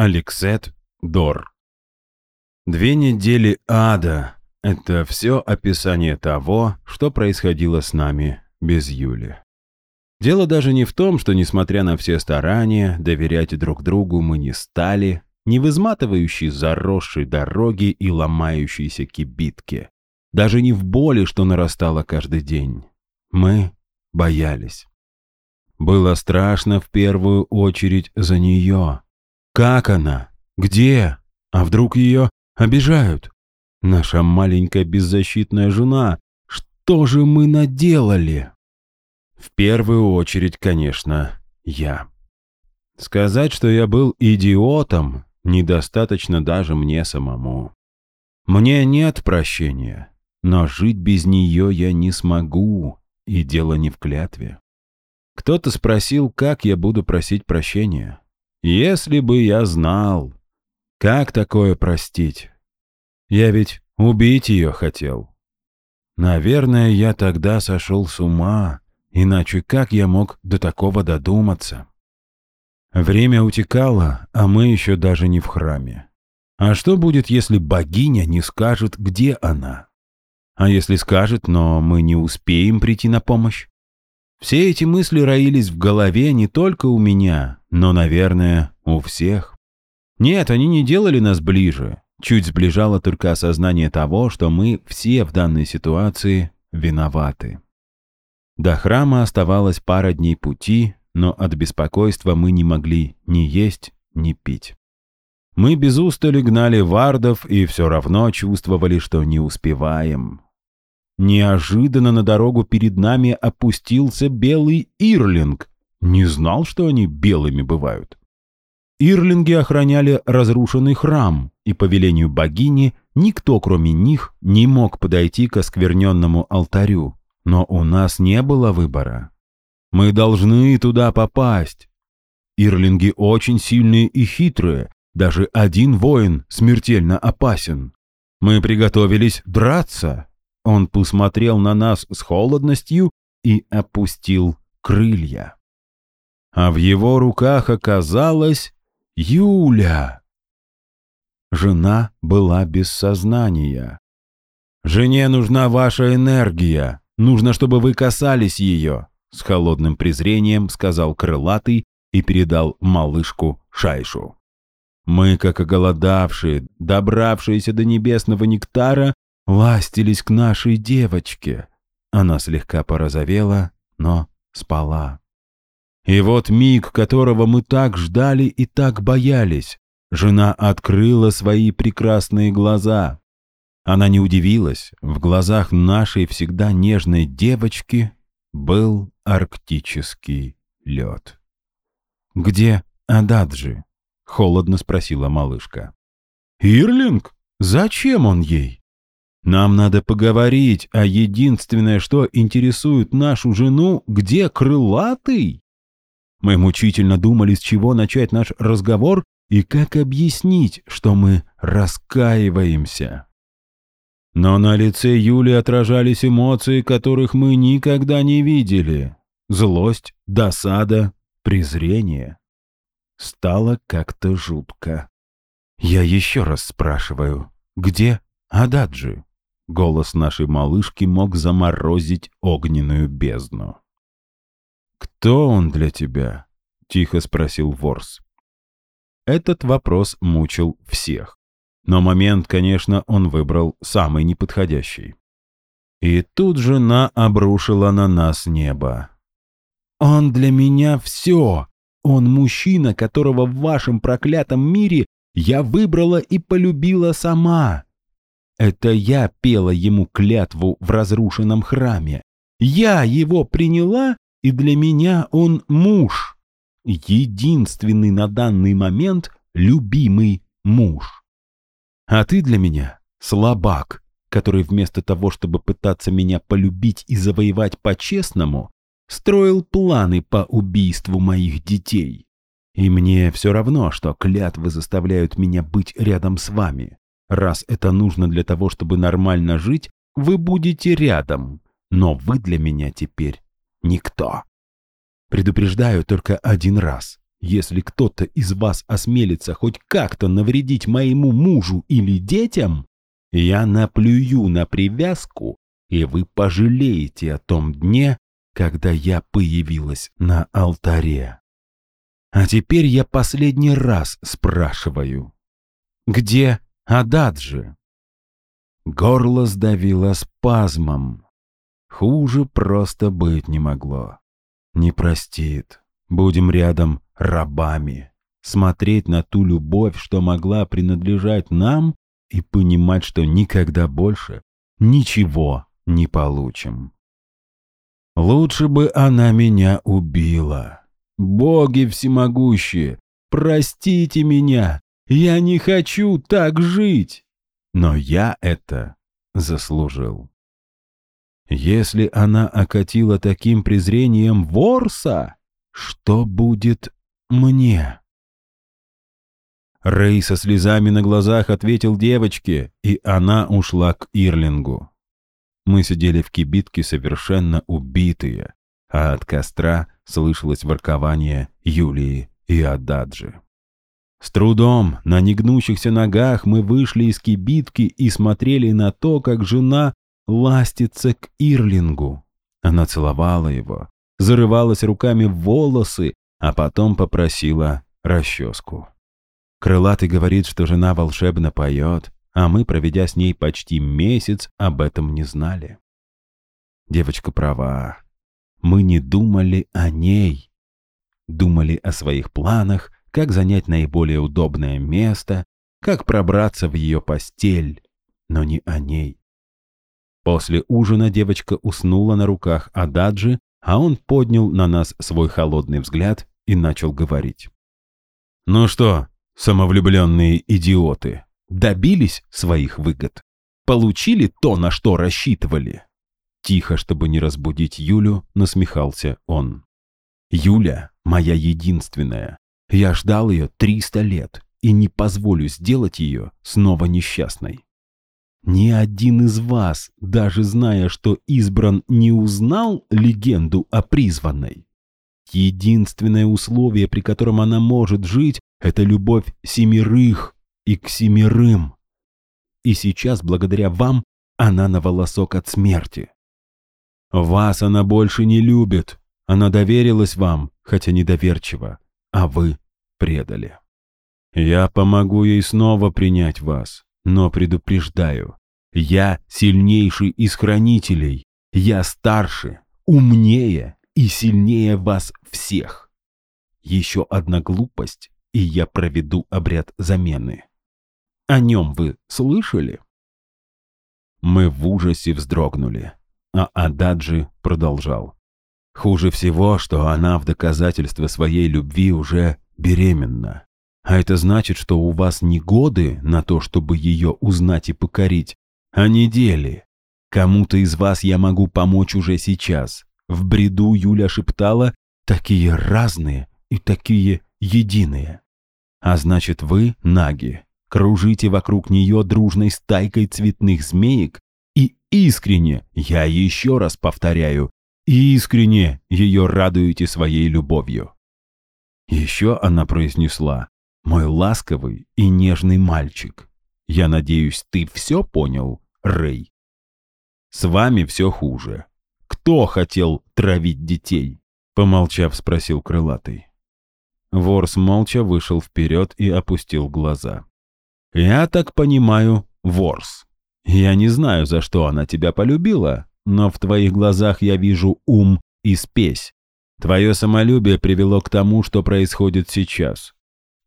Алексет Дор. Две недели ада — это все описание того, что происходило с нами без Юли. Дело даже не в том, что, несмотря на все старания, доверять друг другу мы не стали, не в изматывающей заросшей дороге и ломающейся кибитке, даже не в боли, что нарастало каждый день. Мы боялись. Было страшно в первую очередь за нее. Как она? Где? А вдруг ее обижают? Наша маленькая беззащитная жена. Что же мы наделали? В первую очередь, конечно, я. Сказать, что я был идиотом, недостаточно даже мне самому. Мне нет прощения, но жить без нее я не смогу, и дело не в клятве. Кто-то спросил, как я буду просить прощения. Если бы я знал, как такое простить? Я ведь убить ее хотел. Наверное, я тогда сошел с ума, иначе как я мог до такого додуматься? Время утекало, а мы еще даже не в храме. А что будет, если богиня не скажет, где она? А если скажет, но мы не успеем прийти на помощь? Все эти мысли роились в голове не только у меня, но, наверное, у всех. Нет, они не делали нас ближе. Чуть сближало только осознание того, что мы все в данной ситуации виноваты. До храма оставалось пара дней пути, но от беспокойства мы не могли ни есть, ни пить. Мы без устали гнали вардов и все равно чувствовали, что не успеваем. Неожиданно на дорогу перед нами опустился белый ирлинг. Не знал, что они белыми бывают. Ирлинги охраняли разрушенный храм, и по велению богини никто, кроме них, не мог подойти к оскверненному алтарю. Но у нас не было выбора. Мы должны туда попасть. Ирлинги очень сильные и хитрые, даже один воин смертельно опасен. Мы приготовились драться. Он посмотрел на нас с холодностью и опустил крылья. А в его руках оказалась Юля. Жена была без сознания. «Жене нужна ваша энергия. Нужно, чтобы вы касались ее», — с холодным презрением сказал крылатый и передал малышку Шайшу. Мы, как оголодавшие, добравшиеся до небесного нектара, ластились к нашей девочке. Она слегка порозовела, но спала. И вот миг, которого мы так ждали и так боялись, жена открыла свои прекрасные глаза. Она не удивилась, в глазах нашей всегда нежной девочки был арктический лед. «Где Ададжи?» — холодно спросила малышка. «Ирлинг? Зачем он ей?» Нам надо поговорить, а единственное, что интересует нашу жену, где крылатый? Мы мучительно думали, с чего начать наш разговор и как объяснить, что мы раскаиваемся. Но на лице Юли отражались эмоции, которых мы никогда не видели. Злость, досада, презрение. Стало как-то жутко. Я еще раз спрашиваю, где Ададжи? Голос нашей малышки мог заморозить огненную бездну. «Кто он для тебя?» — тихо спросил Ворс. Этот вопрос мучил всех. Но момент, конечно, он выбрал самый неподходящий. И тут жена обрушила на нас небо. «Он для меня все! Он мужчина, которого в вашем проклятом мире я выбрала и полюбила сама!» Это я пела ему клятву в разрушенном храме. Я его приняла, и для меня он муж. Единственный на данный момент любимый муж. А ты для меня слабак, который вместо того, чтобы пытаться меня полюбить и завоевать по-честному, строил планы по убийству моих детей. И мне все равно, что клятвы заставляют меня быть рядом с вами. Раз это нужно для того, чтобы нормально жить, вы будете рядом, но вы для меня теперь никто. Предупреждаю только один раз. Если кто-то из вас осмелится хоть как-то навредить моему мужу или детям, я наплюю на привязку, и вы пожалеете о том дне, когда я появилась на алтаре. А теперь я последний раз спрашиваю. Где Ададжи? Горло сдавило спазмом. Хуже просто быть не могло. Не простит. Будем рядом рабами. Смотреть на ту любовь, что могла принадлежать нам, и понимать, что никогда больше ничего не получим. Лучше бы она меня убила. Боги всемогущие, простите меня, я не хочу так жить. Но я это заслужил. Если она окатила таким презрением Ворса, что будет мне? Рэй со слезами на глазах ответил девочке, и она ушла к Ирлингу. Мы сидели в кибитке совершенно убитые, а от костра слышалось воркование Юлии и Ададжи. С трудом, на негнущихся ногах мы вышли из кибитки и смотрели на то, как жена ластится к Ирлингу. Она целовала его, зарывалась руками в волосы, а потом попросила расческу. Крылатый говорит, что жена волшебно поет, а мы, проведя с ней почти месяц, об этом не знали. Девочка права. Мы не думали о ней. Думали о своих планах, как занять наиболее удобное место, как пробраться в ее постель, но не о ней. После ужина девочка уснула на руках Ададжи, а он поднял на нас свой холодный взгляд и начал говорить. «Ну что, самовлюбленные идиоты, добились своих выгод? Получили то, на что рассчитывали?» Тихо, чтобы не разбудить Юлю, насмехался он. «Юля — моя единственная. Я ждал ее 300 лет и не позволю сделать ее снова несчастной. Ни один из вас, даже зная, что избран, не узнал легенду о призванной. Единственное условие, при котором она может жить, это любовь семерых и к семерым. И сейчас, благодаря вам, она на волосок от смерти. Вас она больше не любит. Она доверилась вам, хотя недоверчиво, а вы предали. Я помогу ей снова принять вас, но предупреждаю, я сильнейший из хранителей, я старше, умнее и сильнее вас всех. Еще одна глупость, и я проведу обряд замены. О нем вы слышали? Мы в ужасе вздрогнули, а Ададжи продолжал. Хуже всего, что она в доказательство своей любви уже беременна. А это значит, что у вас не годы на то, чтобы ее узнать и покорить, а недели. Кому-то из вас я могу помочь уже сейчас. В бреду Юля шептала «такие разные и такие единые». А значит, вы, наги, кружите вокруг нее дружной стайкой цветных змеек и искренне, я еще раз повторяю, искренне ее радуете своей любовью. Еще она произнесла «Мой ласковый и нежный мальчик». Я надеюсь, ты все понял, Рэй? С вами все хуже. Кто хотел травить детей? Помолчав, спросил крылатый. Ворс молча вышел вперед и опустил глаза. «Я так понимаю, Ворс. Я не знаю, за что она тебя полюбила, но в твоих глазах я вижу ум и спесь. Твое самолюбие привело к тому, что происходит сейчас.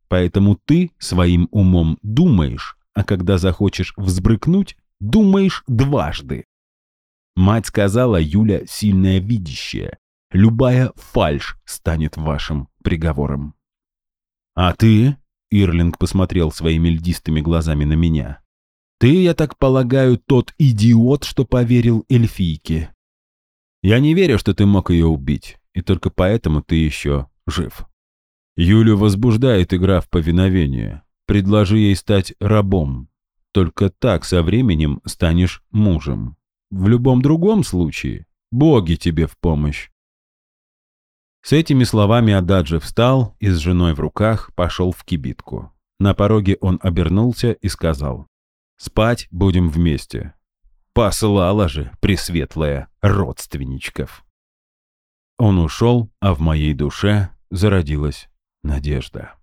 Поэтому ты своим умом думаешь, а когда захочешь взбрыкнуть, думаешь дважды. Мать сказала, Юля сильная видящая. Любая фальшь станет вашим приговором. А ты, Ирлинг посмотрел своими льдистыми глазами на меня, ты, я так полагаю, тот идиот, что поверил эльфийке. Я не верю, что ты мог ее убить и только поэтому ты еще жив. Юлю возбуждает игра в повиновение. Предложи ей стать рабом. Только так со временем станешь мужем. В любом другом случае боги тебе в помощь. С этими словами Ададжи встал и с женой в руках пошел в кибитку. На пороге он обернулся и сказал, «Спать будем вместе». Послала же, пресветлая, родственничков. Он ушел, а в моей душе зародилась надежда.